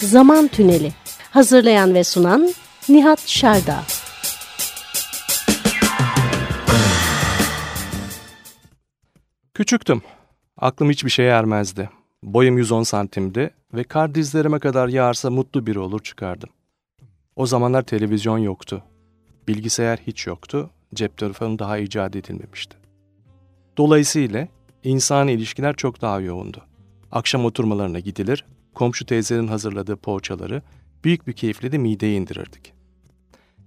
Zaman Tüneli Hazırlayan ve sunan Nihat Şerda Küçüktüm. Aklım hiçbir şeye ermezdi. Boyum 110 santimdi ve kar dizlerime kadar yağarsa mutlu biri olur çıkardım. O zamanlar televizyon yoktu. Bilgisayar hiç yoktu. Cep telefonu daha icat edilmemişti. Dolayısıyla insani ilişkiler çok daha yoğundu. Akşam oturmalarına gidilir, komşu teyzenin hazırladığı poğaçaları büyük bir keyifle de mideye indirirdik.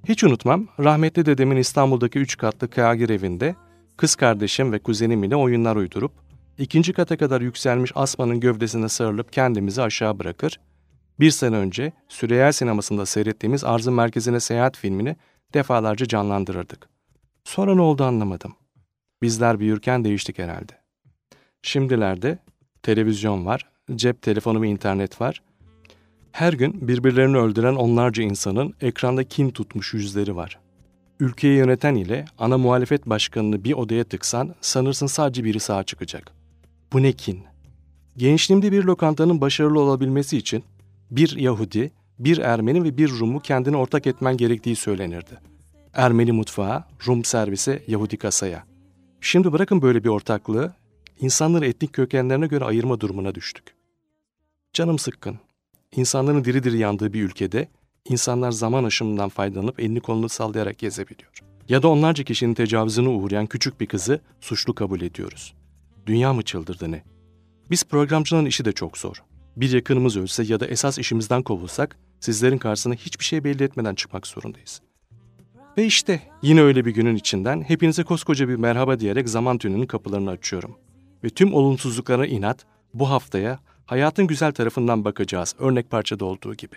Hiç unutmam, rahmetli dedemin İstanbul'daki üç katlı kagir evinde kız kardeşim ve kuzenim ile oyunlar uydurup, ikinci kata kadar yükselmiş asmanın gövdesine sarılıp kendimizi aşağı bırakır, bir sene önce Süreyya sinemasında seyrettiğimiz Arzın Merkezine Seyahat filmini defalarca canlandırırdık. Sonra ne oldu anlamadım. Bizler büyürken değiştik herhalde. Şimdilerde televizyon var, cep telefonu ve internet var. Her gün birbirlerini öldüren onlarca insanın ekranda kin tutmuş yüzleri var. Ülkeyi yöneten ile ana muhalefet başkanını bir odaya tıksan sanırsın sadece biri sağ çıkacak. Bu ne kin? Gençliğimde bir lokantanın başarılı olabilmesi için bir Yahudi, bir Ermeni ve bir Rum'u kendine ortak etmen gerektiği söylenirdi. Ermeni mutfağa, Rum servise, Yahudi kasaya. Şimdi bırakın böyle bir ortaklığı, insanları etnik kökenlerine göre ayırma durumuna düştük. Canım sıkkın. İnsanların diri diri yandığı bir ülkede insanlar zaman aşımından faydalanıp elini kolunu sallayarak gezebiliyor. Ya da onlarca kişinin tecavüzüne uğrayan küçük bir kızı suçlu kabul ediyoruz. Dünya mı çıldırdı ne? Biz programcıların işi de çok zor. Bir yakınımız ölse ya da esas işimizden kovulsak sizlerin karşısına hiçbir şey belli etmeden çıkmak zorundayız. Ve işte yine öyle bir günün içinden hepinize koskoca bir merhaba diyerek zaman tününün kapılarını açıyorum. Ve tüm olumsuzluklara inat bu haftaya hayatın güzel tarafından bakacağız örnek parçada olduğu gibi.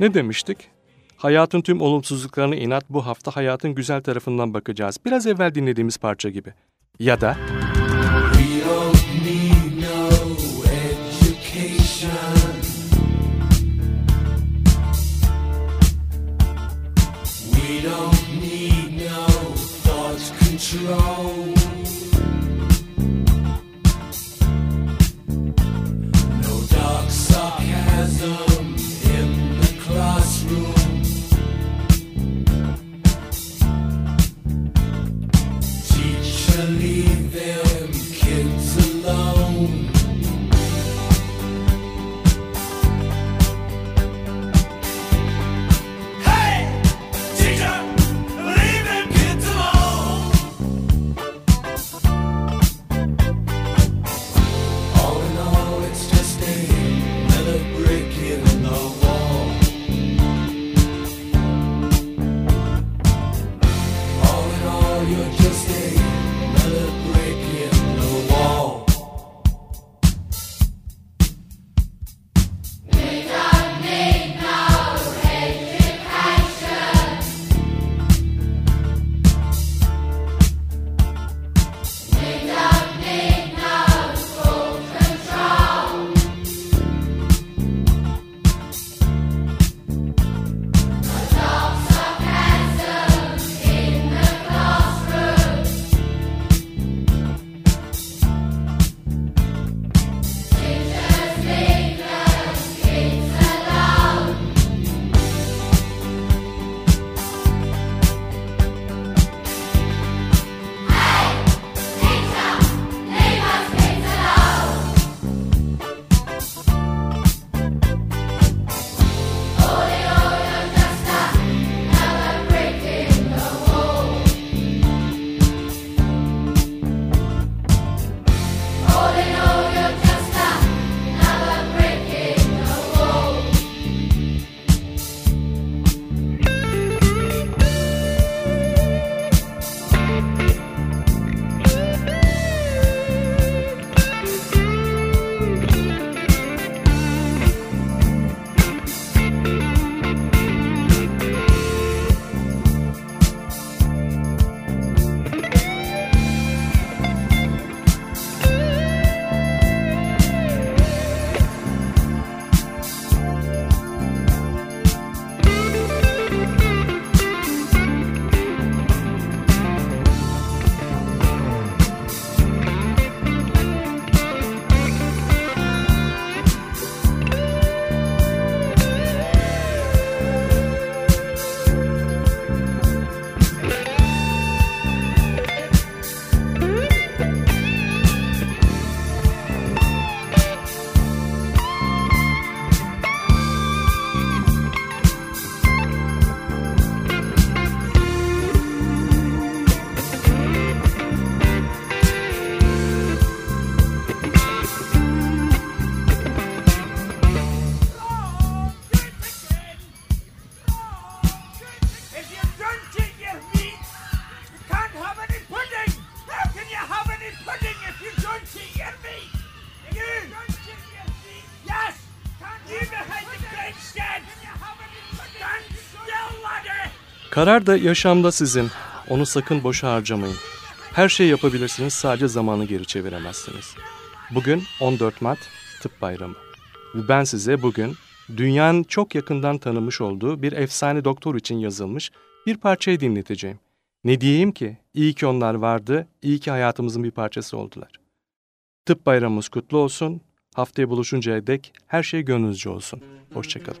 Ne demiştik? Hayatın tüm olumsuzluklarını inat bu hafta hayatın güzel tarafından bakacağız. Biraz evvel dinlediğimiz parça gibi. Ya da... control Karar da yaşamda sizin. Onu sakın boşa harcamayın. Her şeyi yapabilirsiniz sadece zamanı geri çeviremezsiniz. Bugün 14 Mart Tıp Bayramı. Ve ben size bugün dünyanın çok yakından tanımış olduğu bir efsane doktor için yazılmış bir parçayı dinleteceğim. Ne diyeyim ki? İyi ki onlar vardı, iyi ki hayatımızın bir parçası oldular. Tıp bayramımız kutlu olsun. Haftaya buluşuncaya dek her şey gönlünüzce olsun. Hoşçakalın.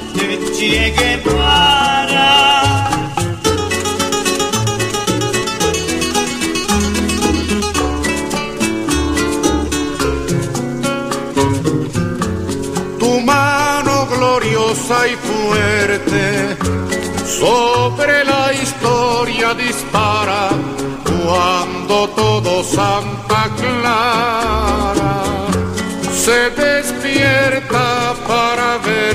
de Che Guevara. Tu mano gloriosa y fuerte sobre la historia dispara cuando todo Santa Clara se despierta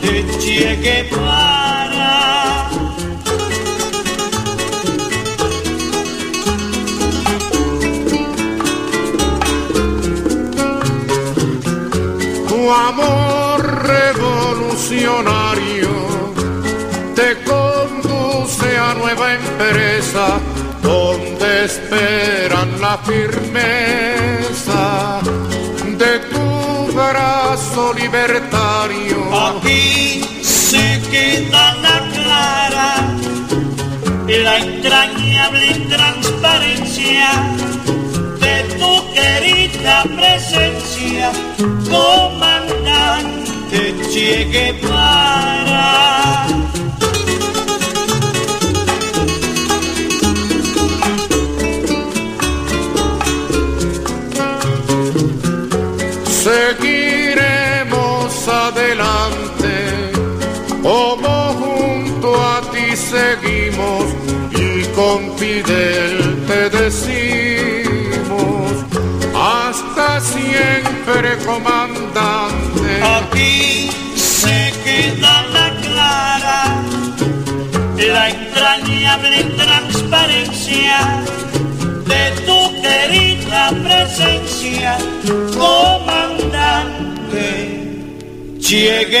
Che Guevara. Tu amor revolucionario te conduce a nueva empresa donde esperan la firmeza de tu brazo libertario. Queda la clara, la entrañable transparencia de tu querida presencia, comandante Che Guevara. Seguiremos seguimos y con Fidel te decimos, hasta siempre comandante. Aquí se queda la clara, la entrañable transparencia de tu querida presencia, comandante Che.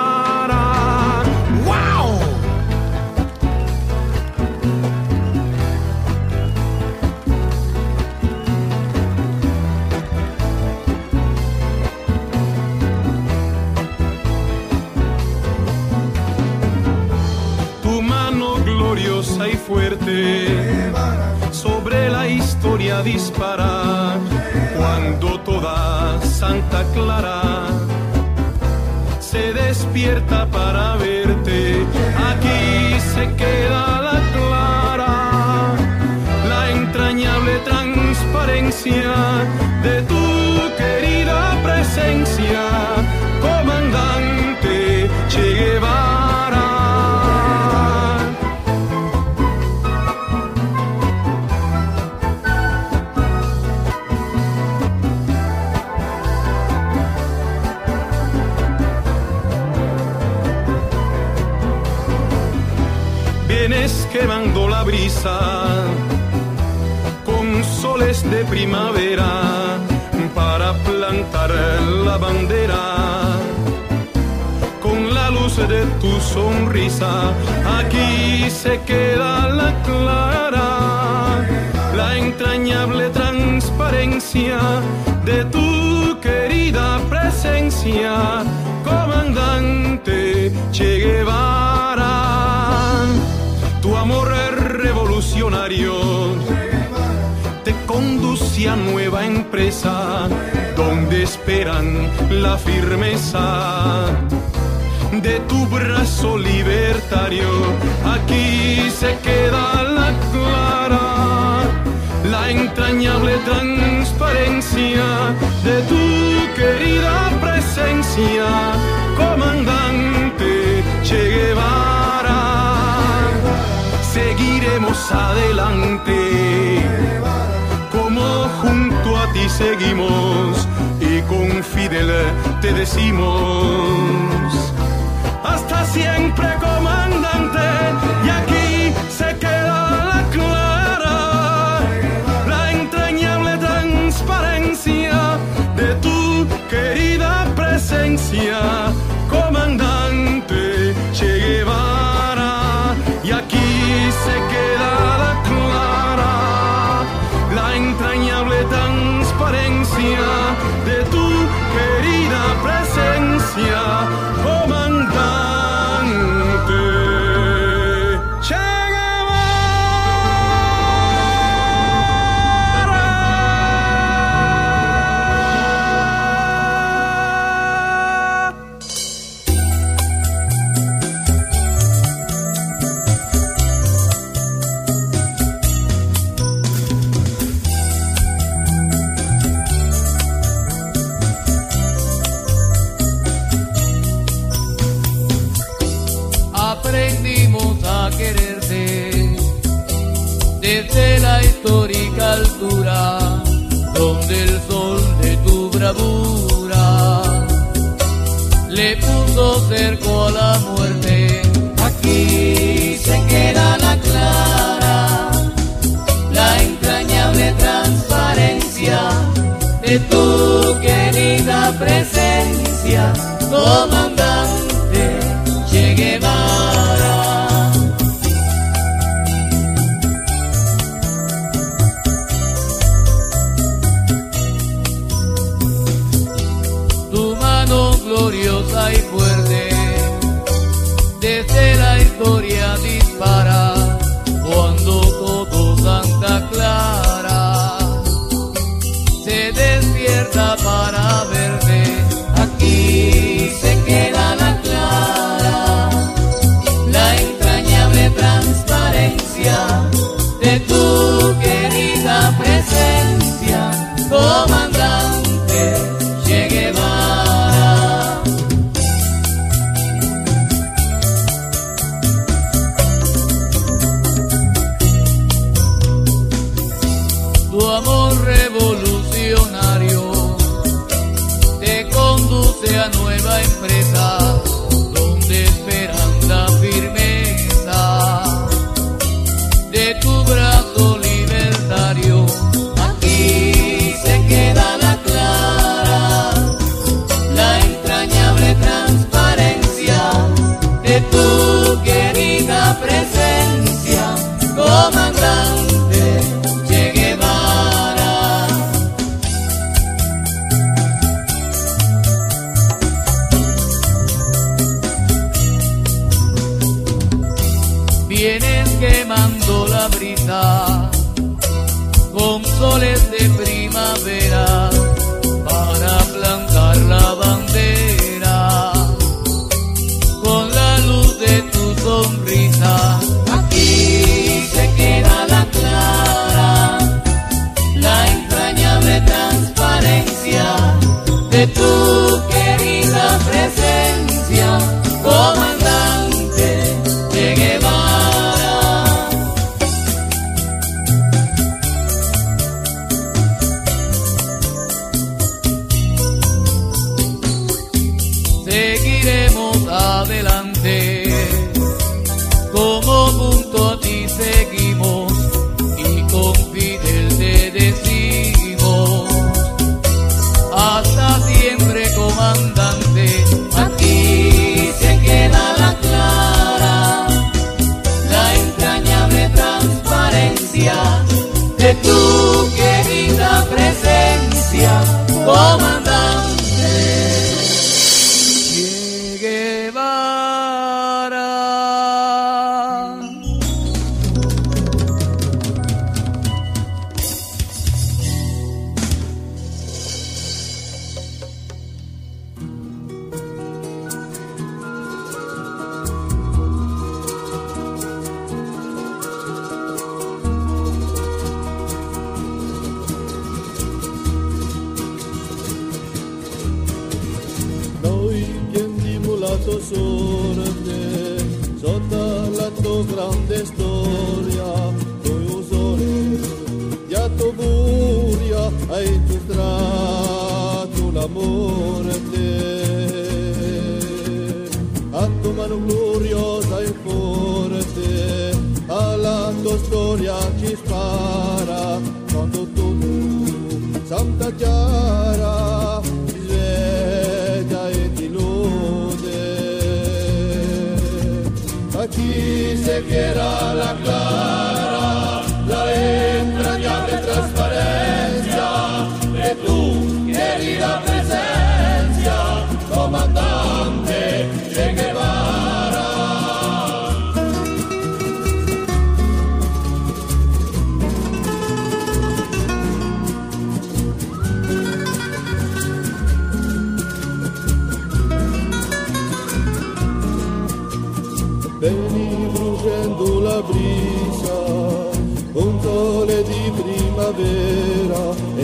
La firmeza de tu brazo libertario. Aquí se queda la clara, la entrañable transparencia de tu querida presencia, comandante Che Guevara. Seguiremos adelante, como junto a ti seguimos con Fidel te decimos hasta siempre comandante amor.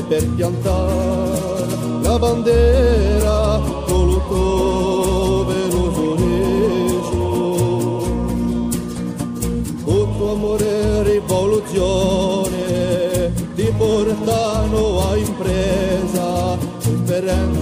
per piantare la bandiera coluto venoso reso. Con tuo amore rivoluzione ti portano a impresa, speranza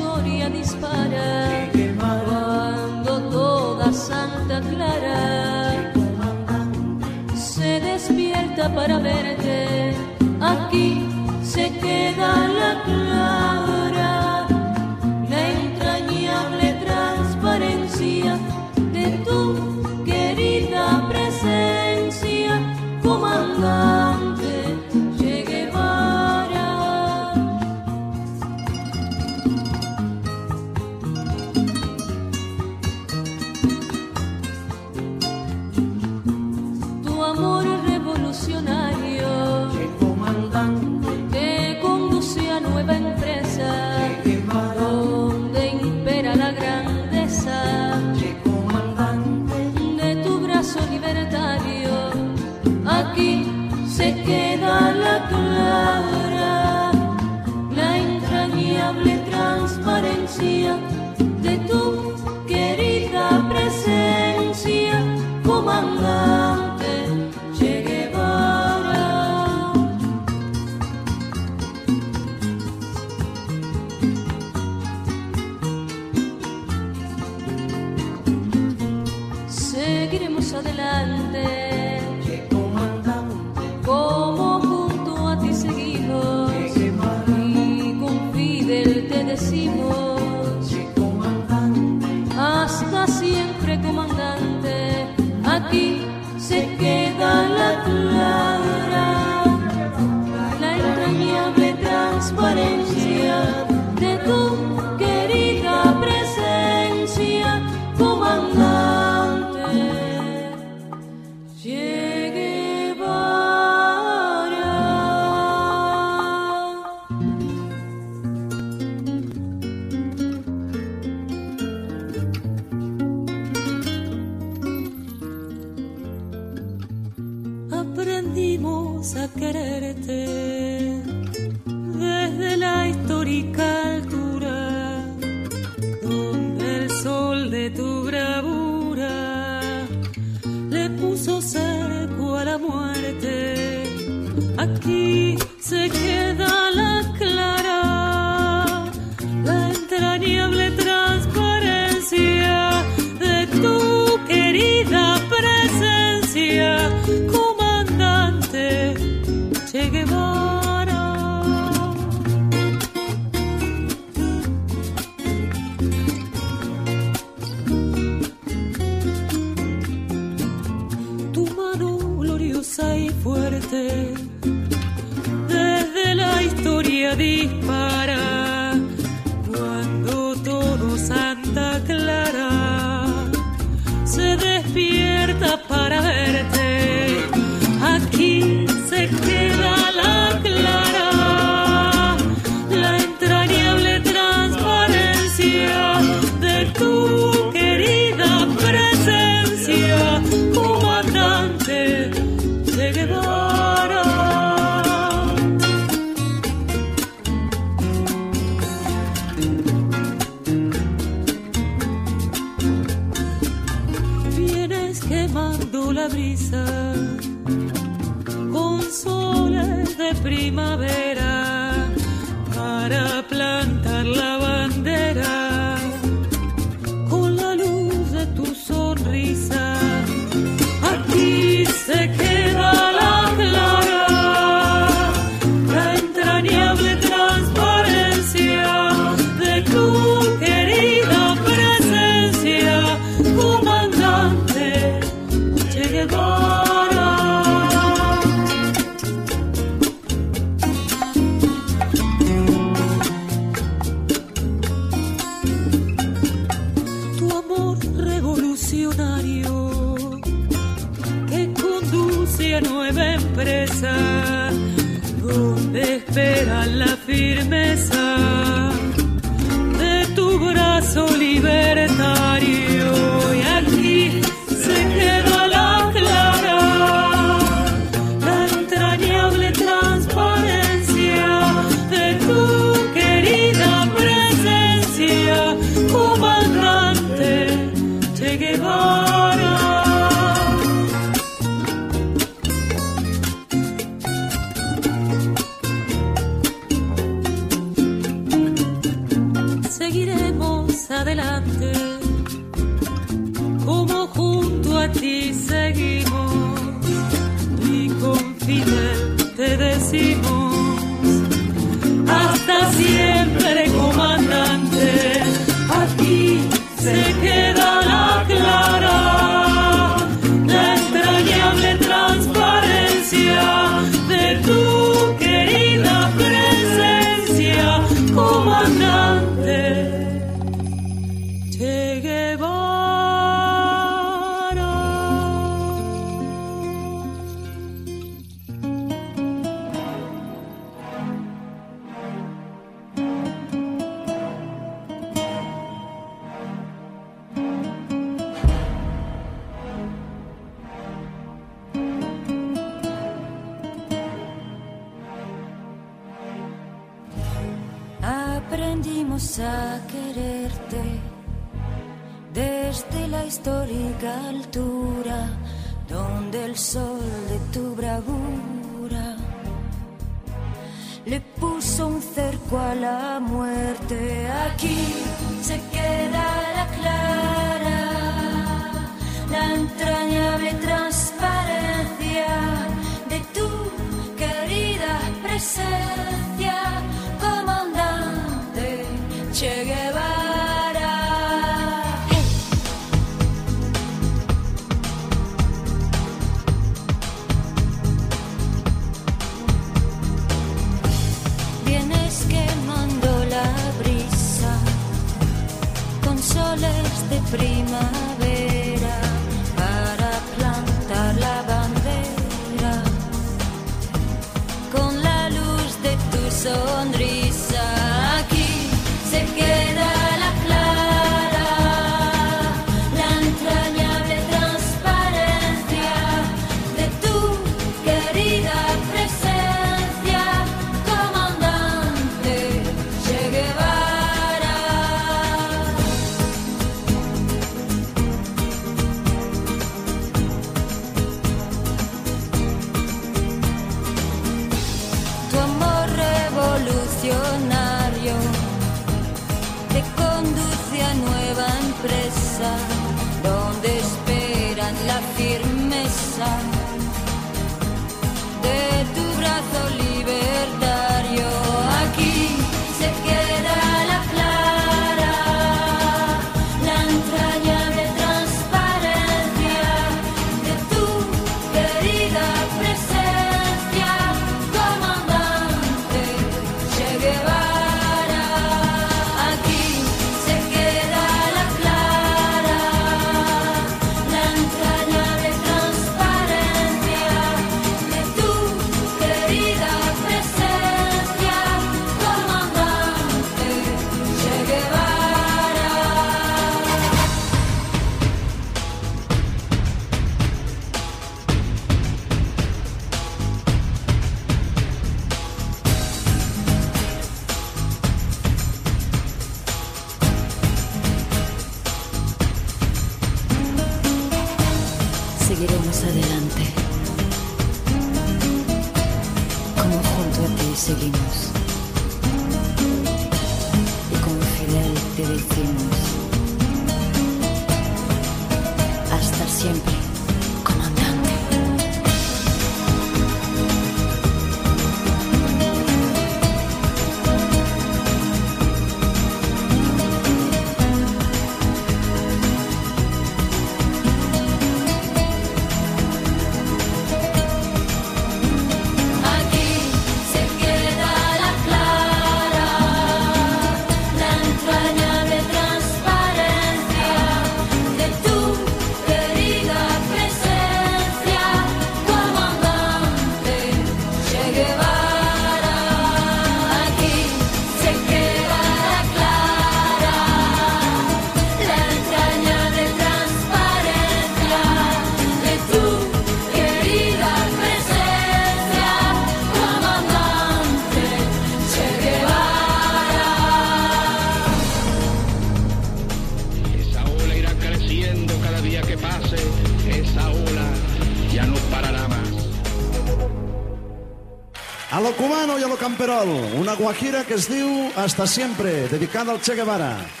gira que es diu Hasta Siempre, dedicada al Che Guevara.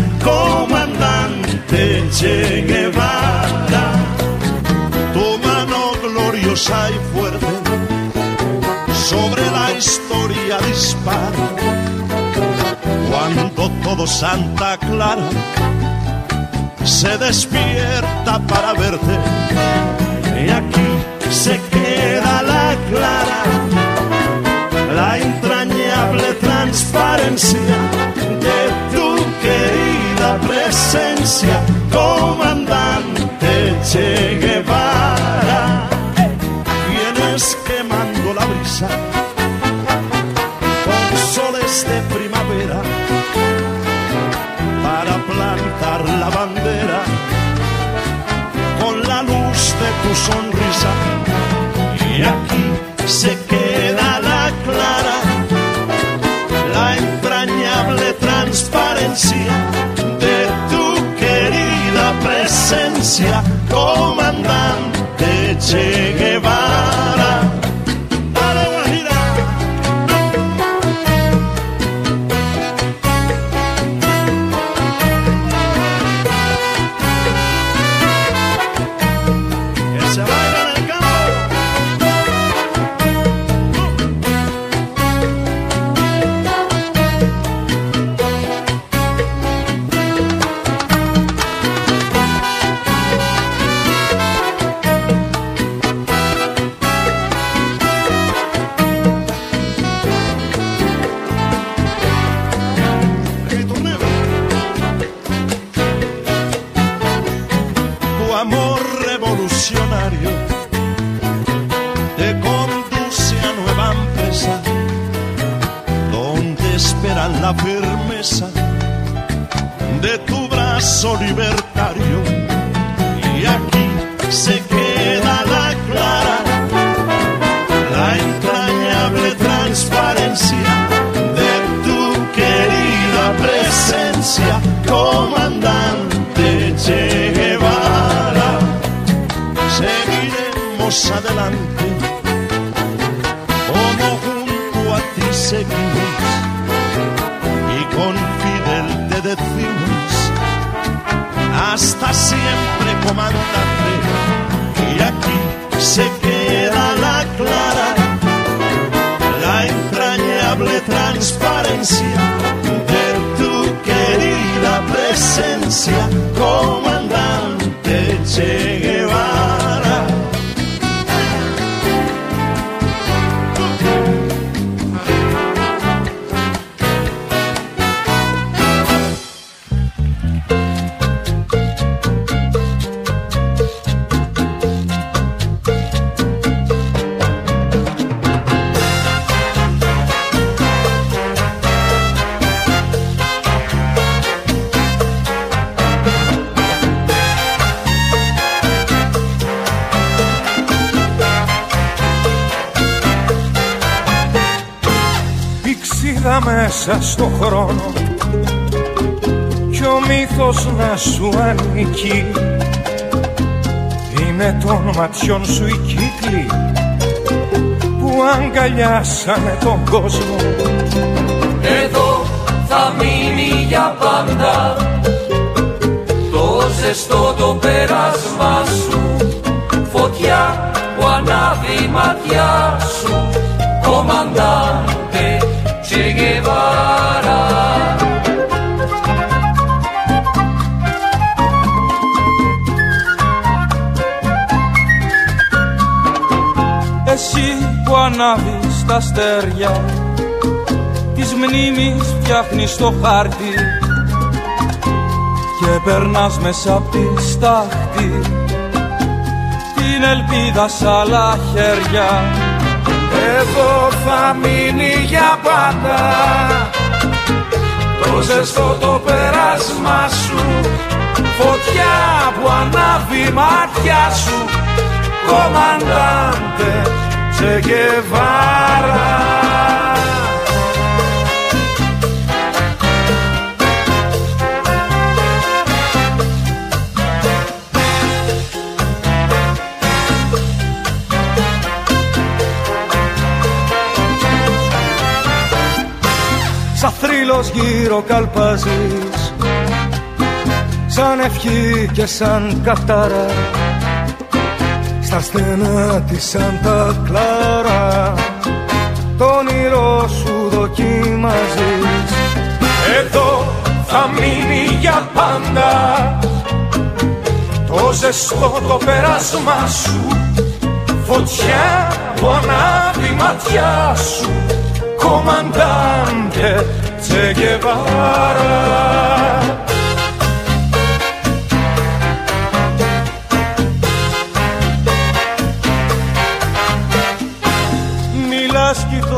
Santa Clara se despierta para verte y aquí se queda la clara, la entrañable transparencia de tu querida presencia, comandante Che Guevara. Vienes quemando la brisa con soles de primavera para plantar la bandera con la luz de tu sonrisa. Y aquí se queda la clara, la entrañable transparencia de tu querida presencia, comandante Che Guevara. Amor revolucionario te conduce a nueva empresa donde esperan la firmeza de tu brazo libertario siempre comandante y aquí se queda la clara la entrañable transparencia de tu querida presencia μέσα στο χρόνο. Κι ο μύθος να σου ανήκει. Είναι των ματιών σου οι κύκλοι που αγκαλιάσανε τον κόσμο. Εδώ θα μείνει για πάντα το ζεστό το πέρασμα ανάβεις τα αστέρια. Της μνήμης φτιάχνεις το χάρτη Και περνάς μέσα απ' τη στάχτη. Την ελπίδα σ' άλλα χέρια. Εδώ θα μείνει για πάντα. Το ζεστό το πέρασμα σου. Φωτιά που ανάβει η μάτια σου. Κομμαντάντε Che Guevara Σαν θρύλος γύρω καλπάζεις Σαν ευχή και σαν κατάρα στα στενά της Σάντα Κλάρα. Το όνειρό σου δοκίμαζες Εδώ θα μείνει για πάντα. Το ζεστό το πέρασμα σου. Φωτιά που ανάβει ματιά σου. Κομμαντάντε Τσεκεβάρα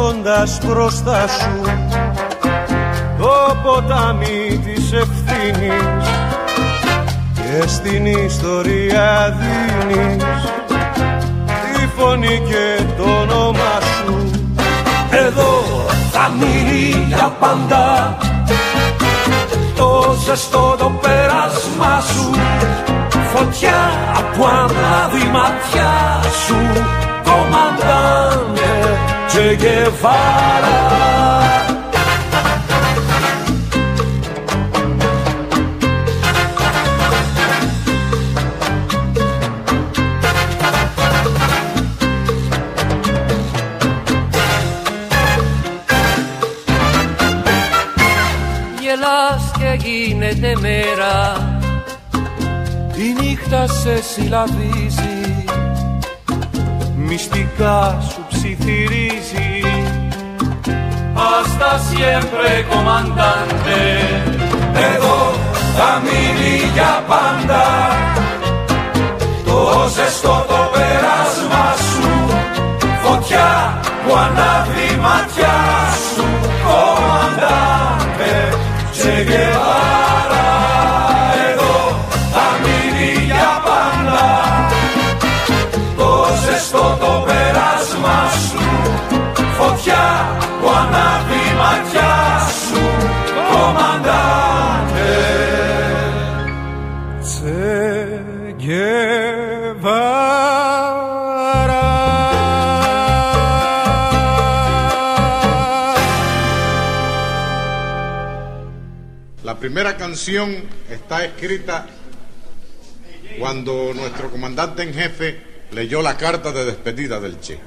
Μιλάς κοιτώντας μπροστά σου το ποτάμι της ευθύνης και στην ιστορία δίνεις τη φωνή και το όνομα σου. Εδώ θα μείνει για πάντα το ζεστό το πέρασμα σου. Φωτιά που ανάβει ματιά σου κομμαντάνε Τσεκεβάρα Γελάς και γίνεται μέρα. Η νύχτα σε συλλαβίζει. Μυστικά σου ψιθυρίζει Hasta siempre comandante Εδώ θα μείνει για πάντα. Το ζεστό το πέρασμα σου. Φωτιά που ανάβει ματιά σου. Κομμαντάντε Τσεκεβάρα primera canción está escrita cuando nuestro comandante en jefe leyó la carta de despedida del Che.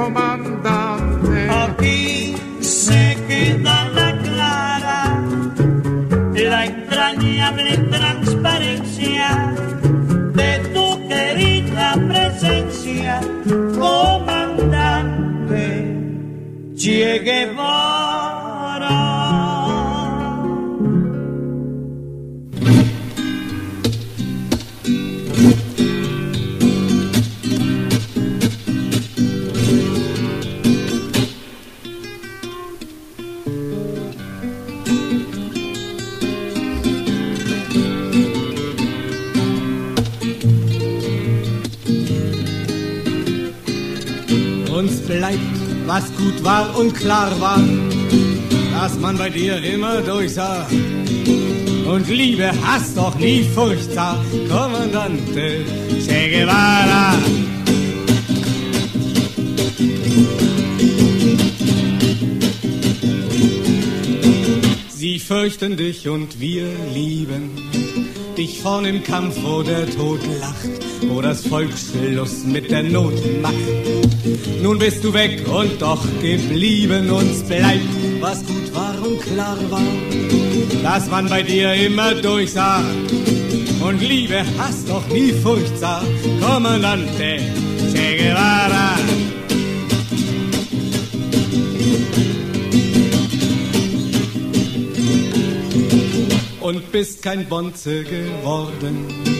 Comandante. Aquí se queda la clara, la entrañable transparencia de tu querida presencia, comandante Che war und klar war, dass man bei dir immer durchsah. Und Liebe, Hass doch nie Furcht Kommandante Che Guevara. Sie fürchten dich und wir lieben dich vorn im Kampf, wo der Tod lacht, wo das Volk Schluss mit der Not macht. Nun bist du weg und doch geblieben, uns bleibt, was gut war und klar war, dass man bei dir immer durchsah. Und Liebe, Hass doch nie Furcht sah, Kommandante Che Guevara. und bist kein Bonze geworden.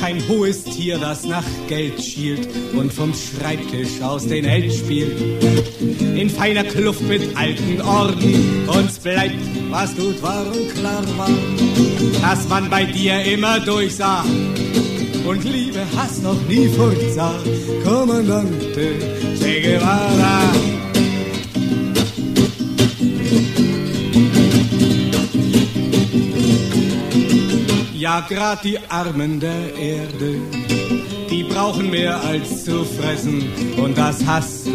Kein hohes Tier, das nach Geld schielt und vom Schreibtisch aus den Held spielt. In feiner Kluft mit alten Orden uns bleibt, was gut war und klar war, dass man bei dir immer durchsah. Und Liebe, Hass noch nie Furcht Kommandante Che Guevara. Ja, grad die Armen der Erde, die brauchen mehr als zu fressen. Und das hast du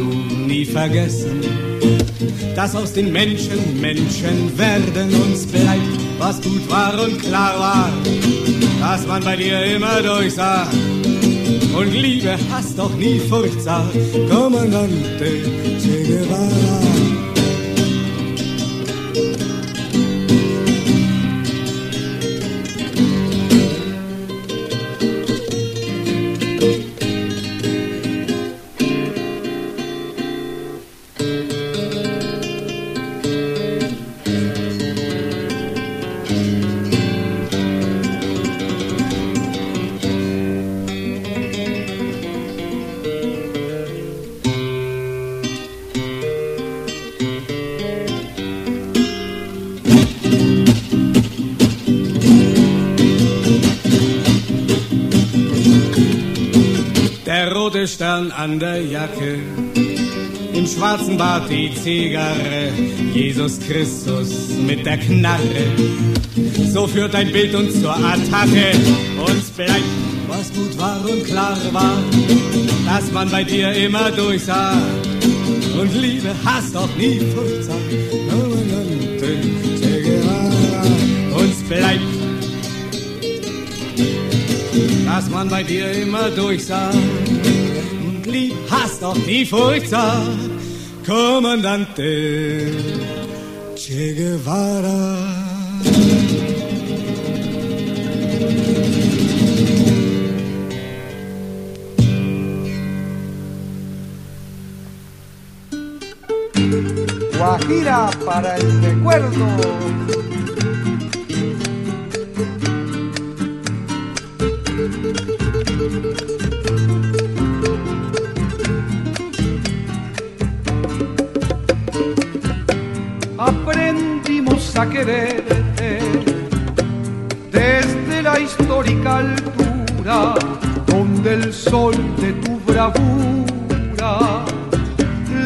nie vergessen. Dass aus den Menschen Menschen werden uns bleibt, was gut war und klar war. Dass man bei dir immer durchsah. Und Liebe hast doch nie Furcht sah. Kommandante Che Guevara. Stern an der Jacke, im schwarzen Bart die Zigarre, Jesus Christus mit der Knarre. So führt dein Bild uns zur Attacke. Uns bleibt, was gut war und klar war, dass man bei dir immer durchsah. Und Liebe hast doch nie Furcht sah. Kommandante Che Guevara. Uns bleibt, dass man bei dir immer durchsah. Lieb hast doch nie Furcht. Kommandante Che Guevara. Guajira para el recuerdo. Aprendimos a quererte desde la histórica altura donde el sol de tu bravura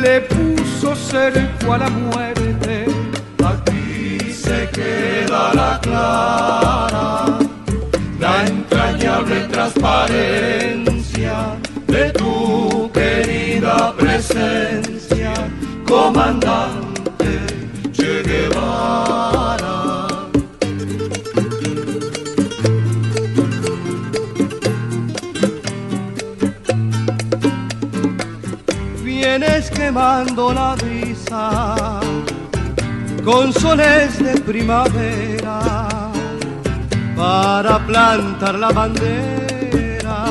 le puso cerco a la muerte. Aquí se queda la clara, la entrañable transparencia la brisa con soles de primavera para plantar la bandera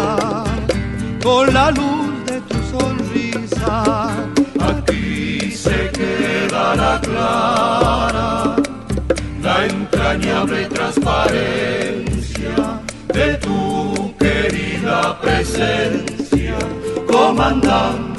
con la luz de tu sonrisa. Aquí se queda la clara, la entrañable transparencia de tu querida presencia, comandante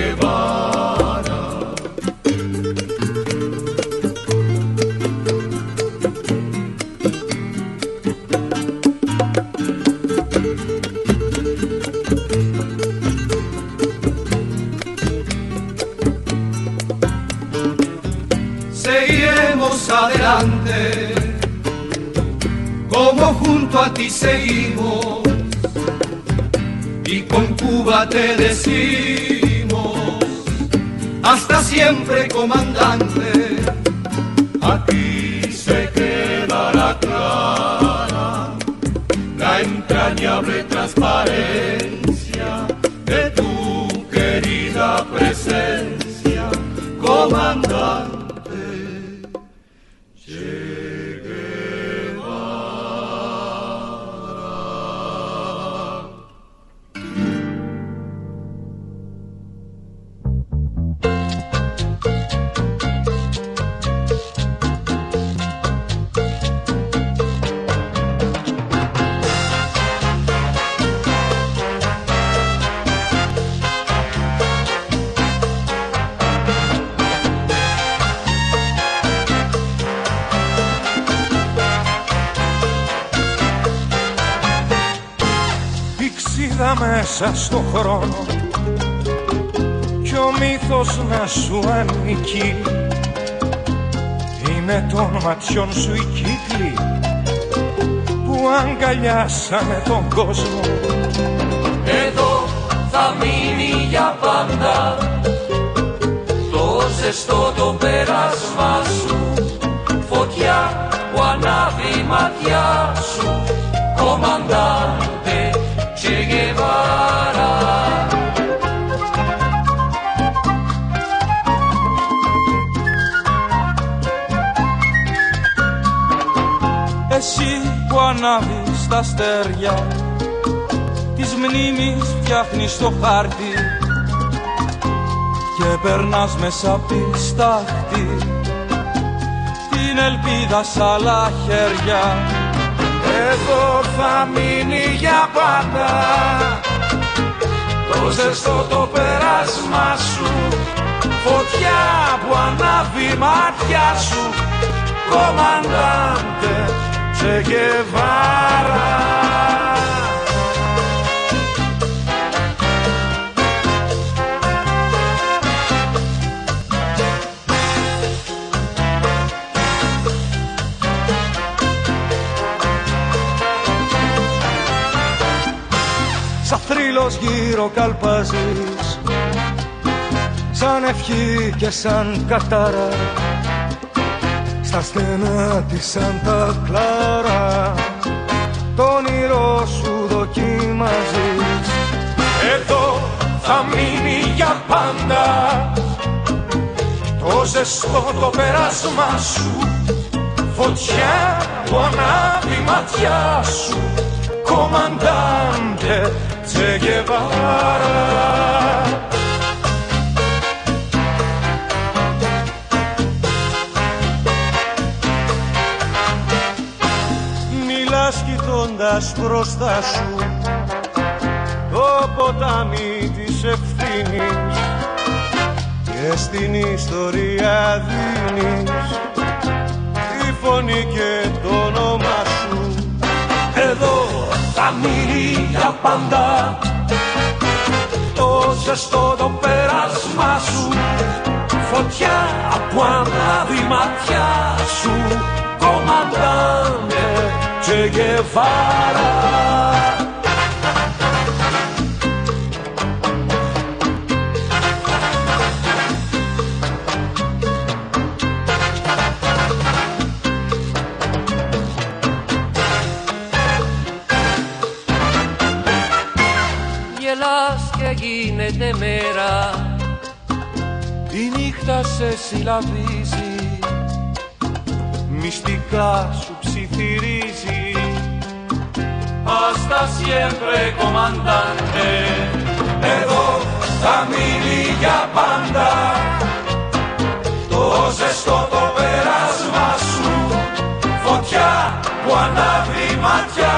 junto a ti seguimos, y con Cuba te decimos, hasta siempre comandante, Aquí se queda la clara, la entrañable transparencia σου οι κύκλοι που αγκαλιάσανε τον κόσμο. Εδώ θα μείνει για πάντα το ζεστό το πέρασμα σου. Φωτιά που ανάβει η ματιά σου κομμαντάντε που ανάβεις τα αστέρια. Της μνήμης φτιάχνεις το χάρτη Και περνάς μέσα απ' τη στάχτη. Την ελπίδα σ' άλλα χέρια. Εδώ θα μείνει για πάντα. Το ζεστό το πέρασμα σου. Φωτιά που ανάβει η μάτια σου. Κομμαντάντε Che Guevara Σαν θρύλος γύρω καλπάζεις σαν ευχή και σαν κατάρα στα στενά της σαν τα κλάρα. Το όνειρό σου δοκιμάζεις Εδώ θα μείνει για πάντα. Το ζεστό το πέρασμά σου. Φωτιά που ανάβει ματιά σου. Κομμαντάντε Τσεγεβάρα κοιτώντας μπροστά σου. Το ποτάμι της ευθύνης και στην ιστορία δίνεις τη φωνή και το όνομα σου. Εδώ θα μείνει για πάντα το ζεστό το πέρασμά σου. Φωτιά που ανάβει ματιά σου κομμαντάνε Τσεγεβάρα Γελάς και γίνεται μέρα. Η νύχτα σε συλλαβίζεις. Μυστικά σου ψιθυρίζει Hasta siempre comandante Εδώ θα μείνει για πάντα. Το ζεστό το πέρασμα σου. Φωτιά που ανάβει ματιά